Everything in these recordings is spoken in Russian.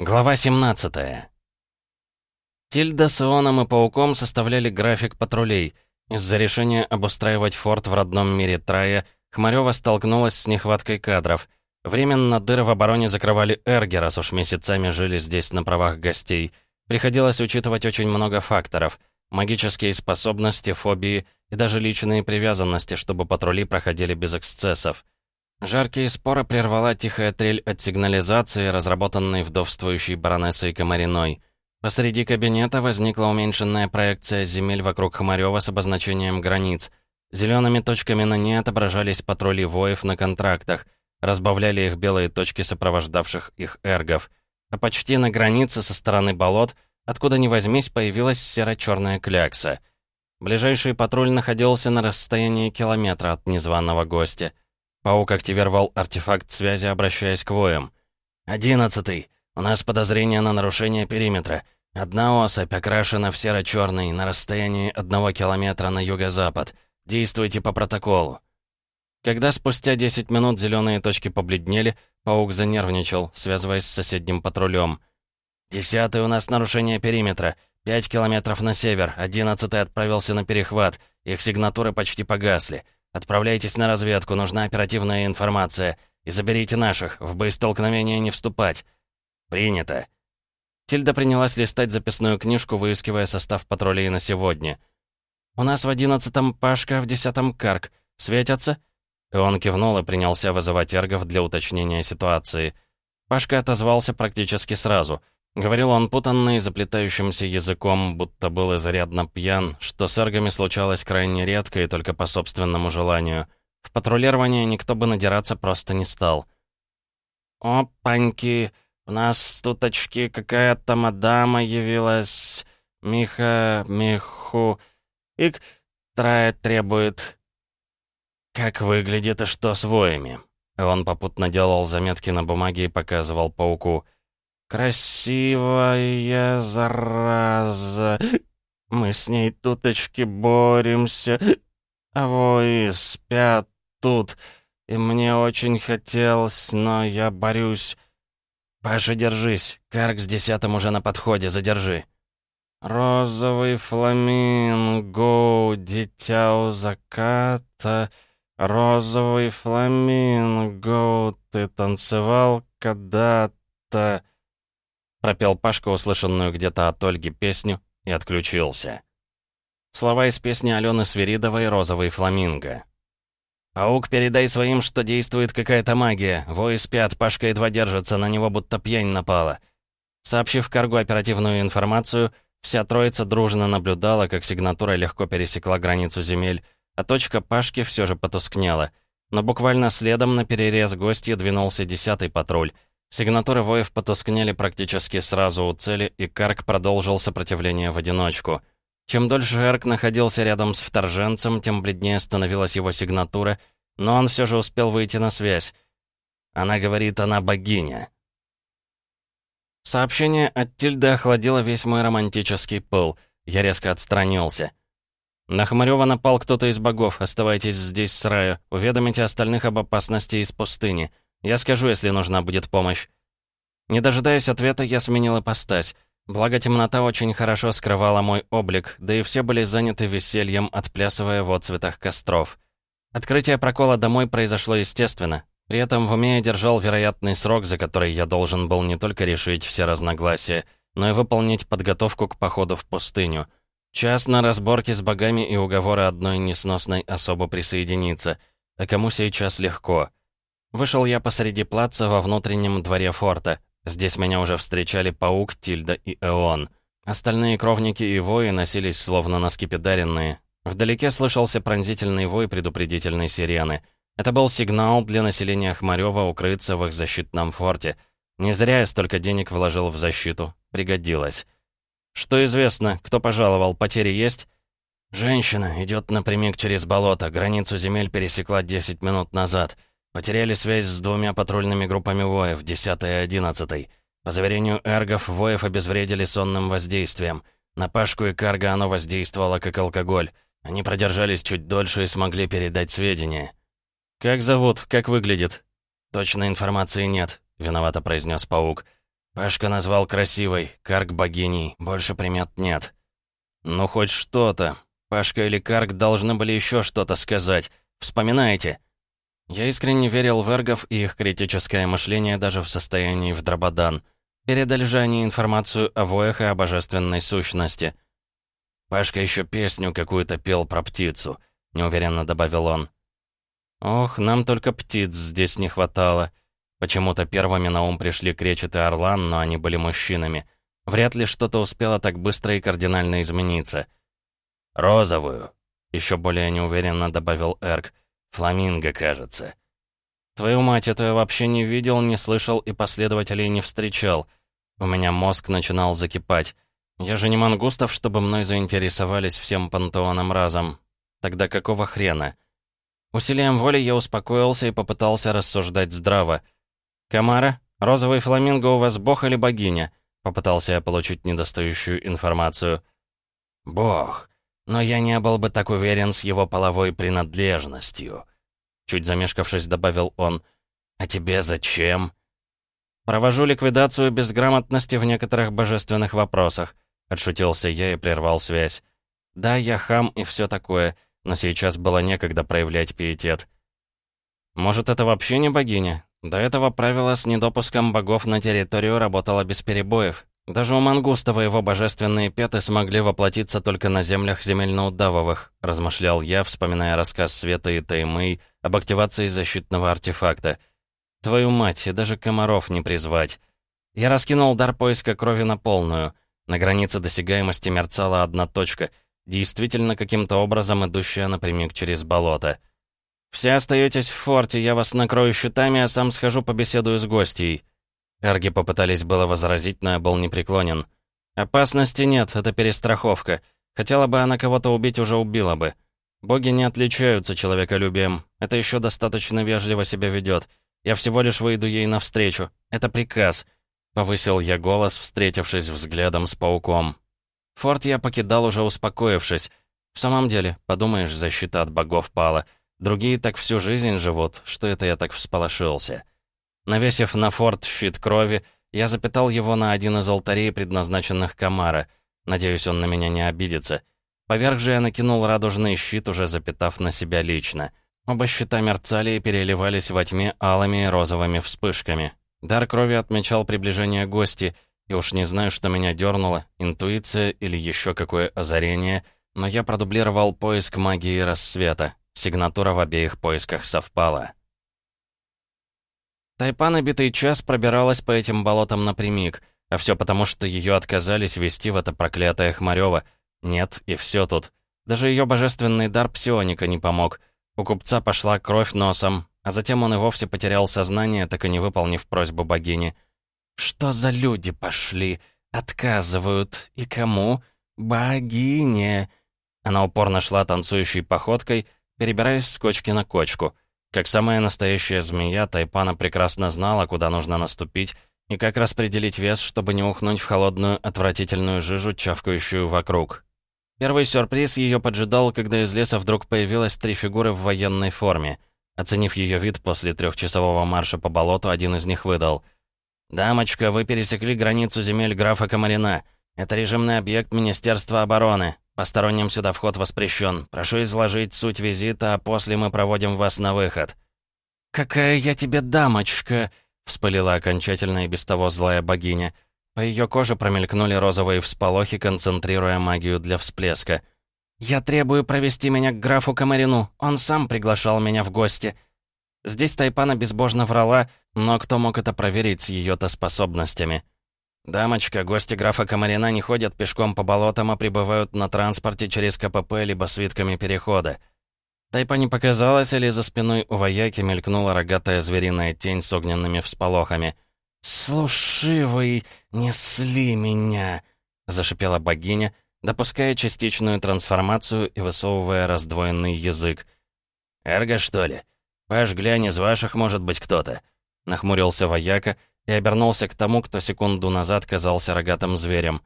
Глава 17 Тильда с Ионом и Пауком составляли график патрулей. Из-за решения обустраивать форт в родном мире Трая, Хмарёва столкнулась с нехваткой кадров. Временно дыры в обороне закрывали Эрги, раз уж месяцами жили здесь на правах гостей. Приходилось учитывать очень много факторов. Магические способности, фобии и даже личные привязанности, чтобы патрули проходили без эксцессов. Жаркие споры прервала тихая трель от сигнализации, разработанной вдовствующей баронессой Комариной. Посреди кабинета возникла уменьшенная проекция земель вокруг Хмарёва с обозначением границ. Зелеными точками на ней отображались патрули воев на контрактах, разбавляли их белые точки сопровождавших их эргов. А почти на границе со стороны болот, откуда ни возьмись, появилась серо-черная клякса. Ближайший патруль находился на расстоянии километра от незваного гостя — Паук активировал артефакт связи, обращаясь к воям. «Одиннадцатый. У нас подозрение на нарушение периметра. Одна особь окрашена в серо-черный на расстоянии одного километра на юго-запад. Действуйте по протоколу». Когда спустя 10 минут зеленые точки побледнели, паук занервничал, связываясь с соседним патрулем. «Десятый у нас нарушение периметра. Пять километров на север. Одиннадцатый отправился на перехват. Их сигнатуры почти погасли. Отправляйтесь на разведку, нужна оперативная информация. И заберите наших, в боестолкновение не вступать». «Принято». Тильда принялась листать записную книжку, выискивая состав патрулей на сегодня. «У нас в одиннадцатом Пашка, в десятом Карк. Светятся?» И он кивнул и принялся вызывать эргов для уточнения ситуации. Пашка отозвался практически сразу — Говорил он путанно и заплетающимся языком, будто был изрядно пьян, что с эргами случалось крайне редко и только по собственному желанию. В патрулирование никто бы надираться просто не стал. «Опаньки! У нас тут очки какая-то мадама явилась. Миха, Миху. Ик, трая требует». «Как выглядит и что с воями?» Он попутно делал заметки на бумаге и показывал пауку – «Красивая зараза! Мы с ней туточки боремся, а вои спят тут, и мне очень хотелось, но я борюсь. Паша, держись, Карк с десятым уже на подходе, задержи». «Розовый фламинго, дитя у заката, розовый фламинго, ты танцевал когда-то...» Пропел Пашка, услышанную где-то от Ольги песню, и отключился. Слова из песни Алены Свиридовой «Розовый фламинго». «Паук, передай своим, что действует какая-то магия. Вои спят, Пашка едва держится, на него будто пьянь напала». Сообщив Каргу оперативную информацию, вся троица дружно наблюдала, как сигнатура легко пересекла границу земель, а точка Пашки все же потускнела. Но буквально следом на перерез гостя двинулся десятый патруль — Сигнатуры воев потускнели практически сразу у цели, и Карк продолжил сопротивление в одиночку. Чем дольше Эрк находился рядом с вторженцем, тем бледнее становилась его сигнатура, но он все же успел выйти на связь. Она говорит, она богиня. Сообщение от Тильды охладило весь мой романтический пыл. Я резко отстранился. На Хмарёва напал кто-то из богов. Оставайтесь здесь с Раю. Уведомите остальных об опасности из пустыни. Я скажу, если нужна будет помощь». Не дожидаясь ответа, я сменил ипостась. Благо, темнота очень хорошо скрывала мой облик, да и все были заняты весельем, отплясывая в отцветах костров. Открытие прокола домой произошло естественно. При этом в уме я держал вероятный срок, за который я должен был не только решить все разногласия, но и выполнить подготовку к походу в пустыню. Час на разборке с богами и уговоры одной несносной особо присоединиться. А кому сейчас легко? Вышел я посреди плаца во внутреннем дворе форта. Здесь меня уже встречали Паук, Тильда и Эон. Остальные кровники и вои носились словно на скипидаренные. Вдалеке слышался пронзительный вой предупредительной сирены. Это был сигнал для населения Хмарёва укрыться в их защитном форте. Не зря я столько денег вложил в защиту. Пригодилось. Что известно, кто пожаловал, потери есть? Женщина идет напрямик через болото, границу земель пересекла 10 минут назад. Потеряли связь с двумя патрульными группами воев, 10 и 11. По заверению эргов, воев обезвредили сонным воздействием. На Пашку и Карга оно воздействовало как алкоголь. Они продержались чуть дольше и смогли передать сведения. «Как зовут? Как выглядит?» «Точной информации нет», — виновато произнес паук. Пашка назвал красивой, Карк богиней, больше примет нет. Ну, хоть что-то. Пашка или Карк должны были еще что-то сказать. Вспоминайте. Я искренне верил в эргов и их критическое мышление даже в состоянии в Драбадан. Передали же они информацию о воях и о божественной сущности. Пашка еще песню какую-то пел про птицу, неуверенно добавил он. Ох, нам только птиц здесь не хватало. Почему-то первыми на ум пришли кречет и орлан, но они были мужчинами. Вряд ли что-то успело так быстро и кардинально измениться. «Розовую», — еще более неуверенно добавил Эрк. Фламинго, кажется. Твою мать, это я вообще не видел, не слышал и последователей не встречал. У меня мозг начинал закипать. Я же не мангустов, чтобы мной заинтересовались всем пантеоном разом. Тогда какого хрена? Усилием воли я успокоился и попытался рассуждать здраво. «Камара, розовый фламинго у вас бог или богиня?» Попытался я получить недостающую информацию. «Бог. Но я не был бы так уверен с его половой принадлежностью. Чуть замешкавшись, добавил он. «А тебе зачем?» «Провожу ликвидацию безграмотности в некоторых божественных вопросах», отшутился я и прервал связь. «Да, я хам и все такое, но сейчас было некогда проявлять пиетет». «Может, это вообще не богиня? До этого правило с недопуском богов на территорию работало без перебоев. Даже у Мангустова его божественные петы смогли воплотиться только на землях земельноудавовых, размышлял я, вспоминая рассказ Света и Таймы об активации защитного артефакта. Твою мать, и даже комаров не призвать. Я раскинул дар поиска крови на полную. На границе досягаемости мерцала одна точка, действительно каким-то образом идущая напрямик через болото. «Все остаетесь в форте, я вас накрою щитами, а сам схожу побеседую с гостьей», Эрги попытались было возразить, но я был непреклонен. «Опасности нет, это перестраховка. Хотела бы она кого-то убить, уже убила бы. Боги не отличаются человеколюбием. Это еще достаточно вежливо себя ведет. Я всего лишь выйду ей навстречу. Это приказ». Повысил я голос, встретившись взглядом с пауком. Форт я покидал, уже успокоившись. В самом деле, подумаешь, защита от богов пала. Другие так всю жизнь живут, что это я так всполошился. Навесив на форт щит крови, я запитал его на один из алтарей, предназначенных Камара. Надеюсь, он на меня не обидится. Поверх же я накинул радужный щит, уже запитав на себя лично. Оба щита мерцали и переливались во тьме алыми и розовыми вспышками. Дар крови отмечал приближение гости, и уж не знаю, что меня дернуло, интуиция или еще какое озарение, но я продублировал поиск магии рассвета. Сигнатура в обеих поисках совпала. Тайпа на час пробиралась по этим болотам напрямик, а все потому, что ее отказались вести в это проклятое Хмарево. Нет, и все тут. Даже ее божественный дар псионика не помог. У купца пошла кровь носом, а затем он и вовсе потерял сознание, так и не выполнив просьбу богини. «Что за люди пошли? Отказывают. И кому? Богине!» Она упорно шла танцующей походкой, перебираясь с кочки на кочку — как самая настоящая змея, Тайпана прекрасно знала, куда нужно наступить, и как распределить вес, чтобы не ухнуть в холодную, отвратительную жижу, чавкающую вокруг. Первый сюрприз ее поджидал, когда из леса вдруг появилось три фигуры в военной форме. Оценив ее вид после трехчасового марша по болоту, один из них выдал. «Дамочка, вы пересекли границу земель графа Комарина. Это режимный объект Министерства обороны. Посторонним сюда вход воспрещен. Прошу изложить суть визита, а после мы проводим вас на выход». «Какая я тебе дамочка!» — вспылила окончательно и без того злая богиня. По ее коже промелькнули розовые всполохи, концентрируя магию для всплеска. «Я требую провести меня к графу Комарину. Он сам приглашал меня в гости». Здесь Тайпана безбожно врала, но кто мог это проверить с ее-то способностями? «Дамочка, гости графа Комарина не ходят пешком по болотам, а прибывают на транспорте через КПП либо свитками перехода». Тайпа не показалась, или за спиной у вояки мелькнула рогатая звериная тень с огненными всполохами. «Слушивый, несли меня!» — зашипела богиня, допуская частичную трансформацию и высовывая раздвоенный язык. «Эрго, что ли? Паш, глянь, из ваших может быть кто-то?» — нахмурился вояка, и обернулся к тому, кто секунду назад казался рогатым зверем.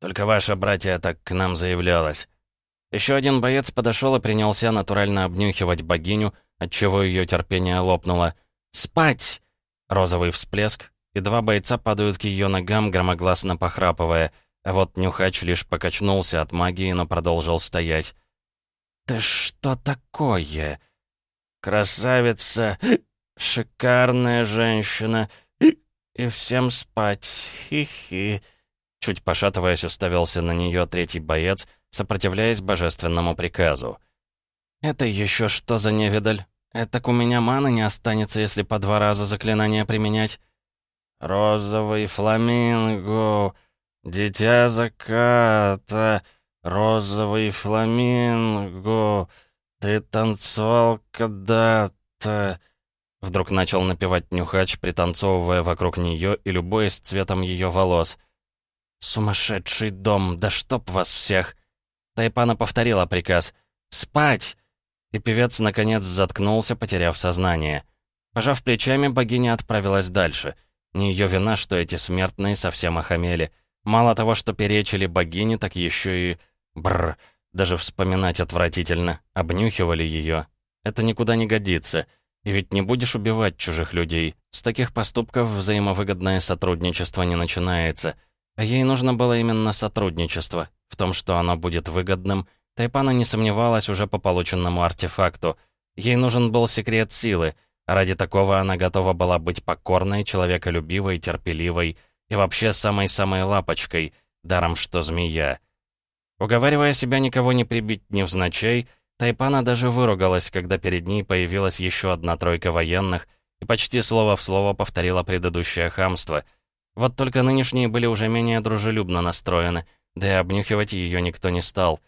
«Только ваша братья так к нам заявлялась». Еще один боец подошел и принялся натурально обнюхивать богиню, отчего ее терпение лопнуло. «Спать!» Розовый всплеск, и два бойца падают к ее ногам, громогласно похрапывая, а вот Нюхач лишь покачнулся от магии, но продолжил стоять. «Ты что такое?» «Красавица, шикарная женщина, и всем спать, хи-хи». Чуть пошатываясь, уставился на нее третий боец, сопротивляясь божественному приказу. «Это еще что за невидаль? Это у меня маны не останется, если по два раза заклинание применять». «Розовый фламинго, дитя заката, розовый фламинго, ты танцевал когда-то...» Вдруг начал напевать Нюхач, пританцовывая вокруг нее и любуясь цветом ее волос. «Сумасшедший дом, да чтоб вас всех!» Тайпана повторила приказ. «Спать!» И певец, наконец, заткнулся, потеряв сознание. Пожав плечами, богиня отправилась дальше. Не ее вина, что эти смертные совсем охамели. Мало того, что перечили богине, так еще и... Бррр, даже вспоминать отвратительно. Обнюхивали ее. Это никуда не годится. И ведь не будешь убивать чужих людей. С таких поступков взаимовыгодное сотрудничество не начинается. А ей нужно было именно сотрудничество. В том, что оно будет выгодным, Тайпана не сомневалась уже по полученному артефакту. Ей нужен был секрет силы. Ради такого она готова была быть покорной, человеколюбивой, терпеливой и вообще самой-самой лапочкой, даром что змея. Уговаривая себя никого не прибить невзначай, Тайпана даже выругалась, когда перед ней появилась еще одна тройка военных и почти слово в слово повторила предыдущее хамство. Вот только нынешние были уже менее дружелюбно настроены, да и обнюхивать ее никто не стал.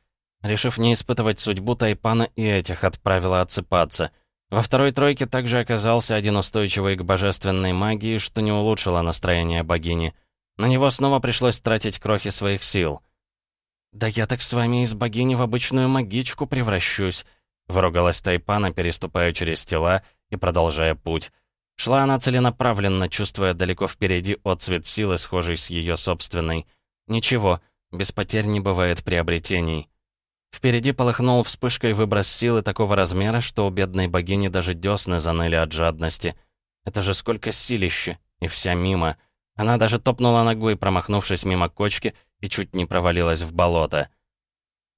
Решив не испытывать судьбу, Тайпана и этих отправила отсыпаться. Во второй тройке также оказался один устойчивый к божественной магии, что не улучшило настроение богини. На него снова пришлось тратить крохи своих сил. «Да я так с вами из богини в обычную магичку превращусь», — выругалась Тайпана, переступая через тела и продолжая путь. Шла она целенаправленно, чувствуя далеко впереди отцвет силы, схожий с ее собственной. Ничего, без потерь не бывает приобретений. Впереди полыхнул вспышкой выброс силы такого размера, что у бедной богини даже десны заныли от жадности. Это же сколько силища, и вся мимо. Она даже топнула ногой, промахнувшись мимо кочки, и чуть не провалилась в болото.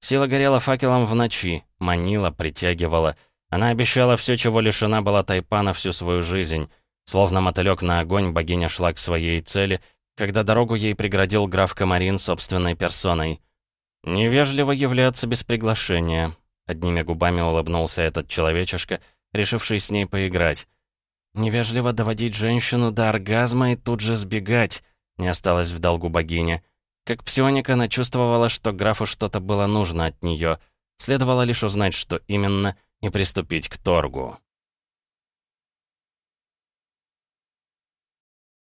Сила горела факелом в ночи, манила, притягивала. Она обещала все, чего лишена была Тайпана всю свою жизнь. Словно мотылек на огонь, богиня шла к своей цели, когда дорогу ей преградил граф Камарин собственной персоной. «Невежливо являться без приглашения», — одними губами улыбнулся этот человечишка, решивший с ней поиграть. «Невежливо доводить женщину до оргазма и тут же сбегать», — не осталось в долгу богиня. Как псионика она чувствовала, что графу что-то было нужно от нее. Следовало лишь узнать, что именно, и приступить к торгу.